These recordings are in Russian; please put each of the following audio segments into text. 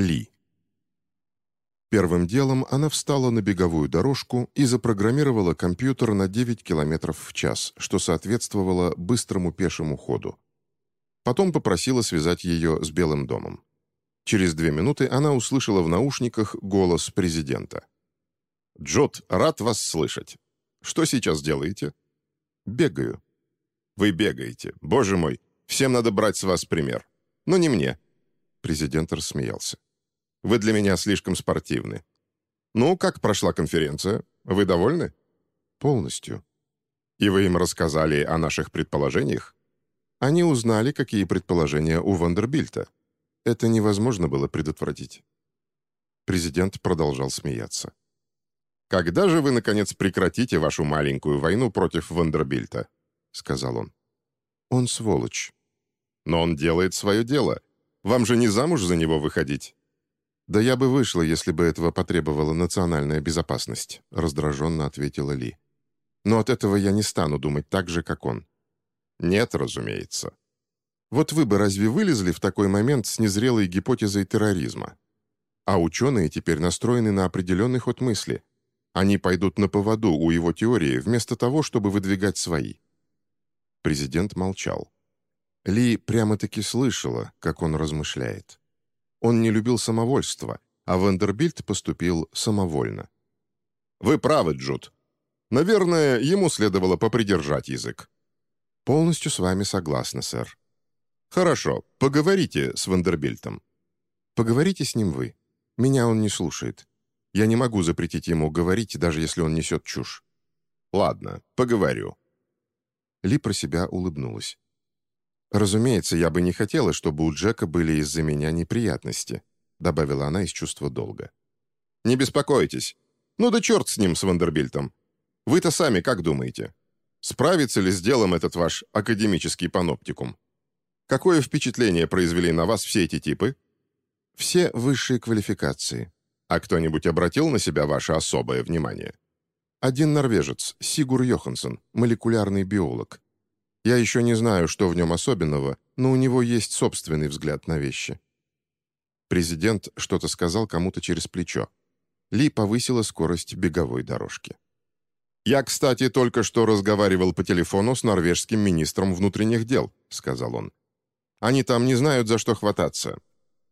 Ли. Первым делом она встала на беговую дорожку и запрограммировала компьютер на 9 км в час, что соответствовало быстрому пешему ходу. Потом попросила связать ее с Белым домом. Через две минуты она услышала в наушниках голос президента. «Джот, рад вас слышать. Что сейчас делаете?» «Бегаю». «Вы бегаете. Боже мой, всем надо брать с вас пример. Но не мне». Президент рассмеялся. «Вы для меня слишком спортивны». «Ну, как прошла конференция? Вы довольны?» «Полностью». «И вы им рассказали о наших предположениях?» Они узнали, какие предположения у Вандербильта. Это невозможно было предотвратить. Президент продолжал смеяться. «Когда же вы, наконец, прекратите вашу маленькую войну против Вандербильта?» — сказал он. «Он сволочь». «Но он делает свое дело. Вам же не замуж за него выходить?» «Да я бы вышла, если бы этого потребовала национальная безопасность», — раздраженно ответила Ли. «Но от этого я не стану думать так же, как он». «Нет, разумеется». Вот вы бы разве вылезли в такой момент с незрелой гипотезой терроризма? А ученые теперь настроены на определенный ход мысли — они пойдут на поводу у его теории, вместо того, чтобы выдвигать свои. Президент молчал. Ли прямо-таки слышала, как он размышляет. Он не любил самовольство, а Вандербильт поступил самовольно. «Вы правы, Джуд. Наверное, ему следовало попридержать язык». «Полностью с вами согласна, сэр». «Хорошо, поговорите с Вандербильтом». «Поговорите с ним вы. Меня он не слушает. Я не могу запретить ему говорить, даже если он несет чушь. Ладно, поговорю». Ли про себя улыбнулась. «Разумеется, я бы не хотела, чтобы у Джека были из-за меня неприятности», добавила она из чувства долга. «Не беспокойтесь. Ну да черт с ним, с Вандербильтом. Вы-то сами как думаете? Справится ли с делом этот ваш академический паноптикум? Какое впечатление произвели на вас все эти типы?» «Все высшие квалификации», а кто-нибудь обратил на себя ваше особое внимание? Один норвежец, Сигур Йоханссон, молекулярный биолог. Я еще не знаю, что в нем особенного, но у него есть собственный взгляд на вещи. Президент что-то сказал кому-то через плечо. Ли повысила скорость беговой дорожки. «Я, кстати, только что разговаривал по телефону с норвежским министром внутренних дел», — сказал он. «Они там не знают, за что хвататься.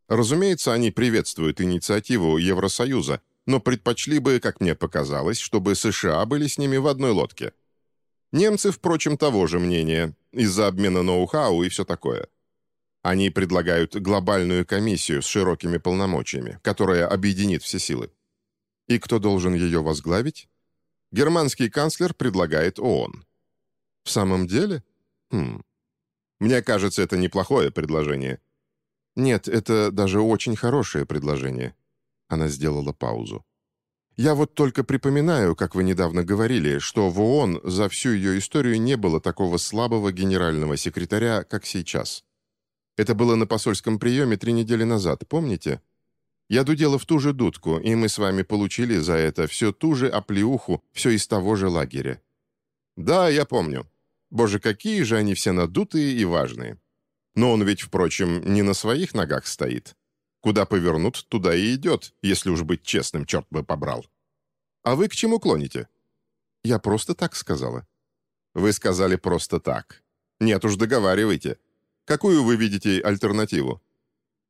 Разумеется, они приветствуют инициативу Евросоюза, но предпочли бы, как мне показалось, чтобы США были с ними в одной лодке. Немцы, впрочем, того же мнения, из-за обмена ноу-хау и все такое. Они предлагают глобальную комиссию с широкими полномочиями, которая объединит все силы. И кто должен ее возглавить? Германский канцлер предлагает ООН. В самом деле? Хм. Мне кажется, это неплохое предложение. «Нет, это даже очень хорошее предложение». Она сделала паузу. «Я вот только припоминаю, как вы недавно говорили, что в ООН за всю ее историю не было такого слабого генерального секретаря, как сейчас. Это было на посольском приеме три недели назад, помните? Я дудела в ту же дудку, и мы с вами получили за это все ту же оплеуху, все из того же лагеря». «Да, я помню. Боже, какие же они все надутые и важные. Но он ведь, впрочем, не на своих ногах стоит. Куда повернут, туда и идет, если уж быть честным, черт бы побрал. А вы к чему клоните? Я просто так сказала. Вы сказали просто так. Нет уж, договаривайте. Какую вы видите альтернативу?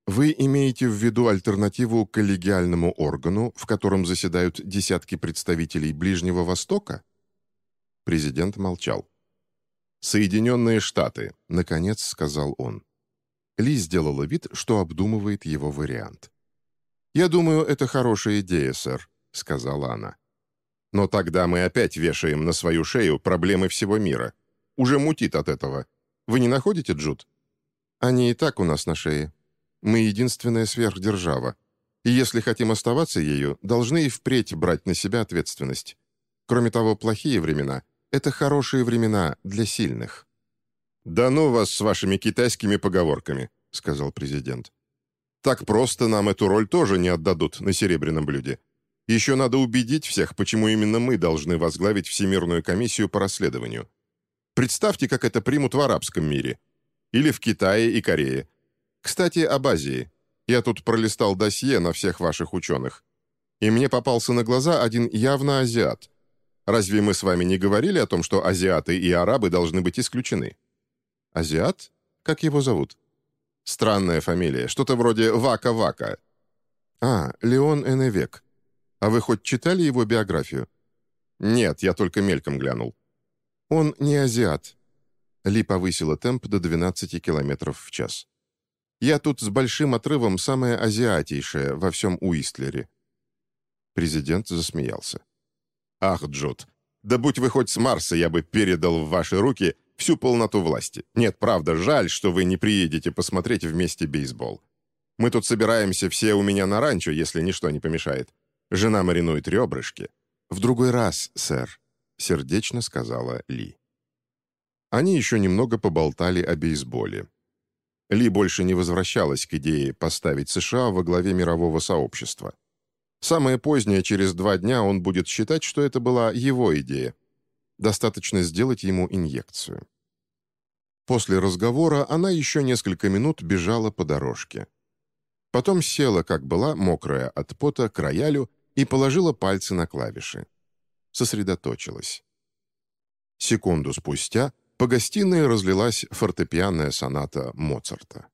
Вы имеете в виду альтернативу коллегиальному органу, в котором заседают десятки представителей Ближнего Востока? Президент молчал. «Соединенные Штаты», — наконец сказал он. Ли сделала вид, что обдумывает его вариант. «Я думаю, это хорошая идея, сэр», — сказала она. «Но тогда мы опять вешаем на свою шею проблемы всего мира. Уже мутит от этого. Вы не находите, Джуд?» «Они и так у нас на шее. Мы единственная сверхдержава. И если хотим оставаться ею, должны и впредь брать на себя ответственность. Кроме того, плохие времена это хорошие времена для сильных». «Да ну вас с вашими китайскими поговорками», — сказал президент. «Так просто нам эту роль тоже не отдадут на серебряном блюде. Еще надо убедить всех, почему именно мы должны возглавить Всемирную комиссию по расследованию. Представьте, как это примут в арабском мире. Или в Китае и Корее. Кстати, об Азии. Я тут пролистал досье на всех ваших ученых. И мне попался на глаза один явно азиат. Разве мы с вами не говорили о том, что азиаты и арабы должны быть исключены? Азиат? Как его зовут? Странная фамилия, что-то вроде Вака-Вака. А, Леон Эневек. А вы хоть читали его биографию? Нет, я только мельком глянул. Он не азиат. Ли повысила темп до 12 километров в час. Я тут с большим отрывом самая азиатейшая во всем Уистлере. Президент засмеялся. «Ах, Джуд, да будь вы хоть с Марса, я бы передал в ваши руки всю полноту власти. Нет, правда, жаль, что вы не приедете посмотреть вместе бейсбол. Мы тут собираемся все у меня на ранчо, если ничто не помешает. Жена маринует ребрышки. В другой раз, сэр», — сердечно сказала Ли. Они еще немного поболтали о бейсболе. Ли больше не возвращалась к идее поставить США во главе мирового сообщества. Самое позднее, через два дня, он будет считать, что это была его идея. Достаточно сделать ему инъекцию. После разговора она еще несколько минут бежала по дорожке. Потом села, как была, мокрая от пота, к роялю и положила пальцы на клавиши. Сосредоточилась. Секунду спустя по гостиной разлилась фортепианная соната Моцарта.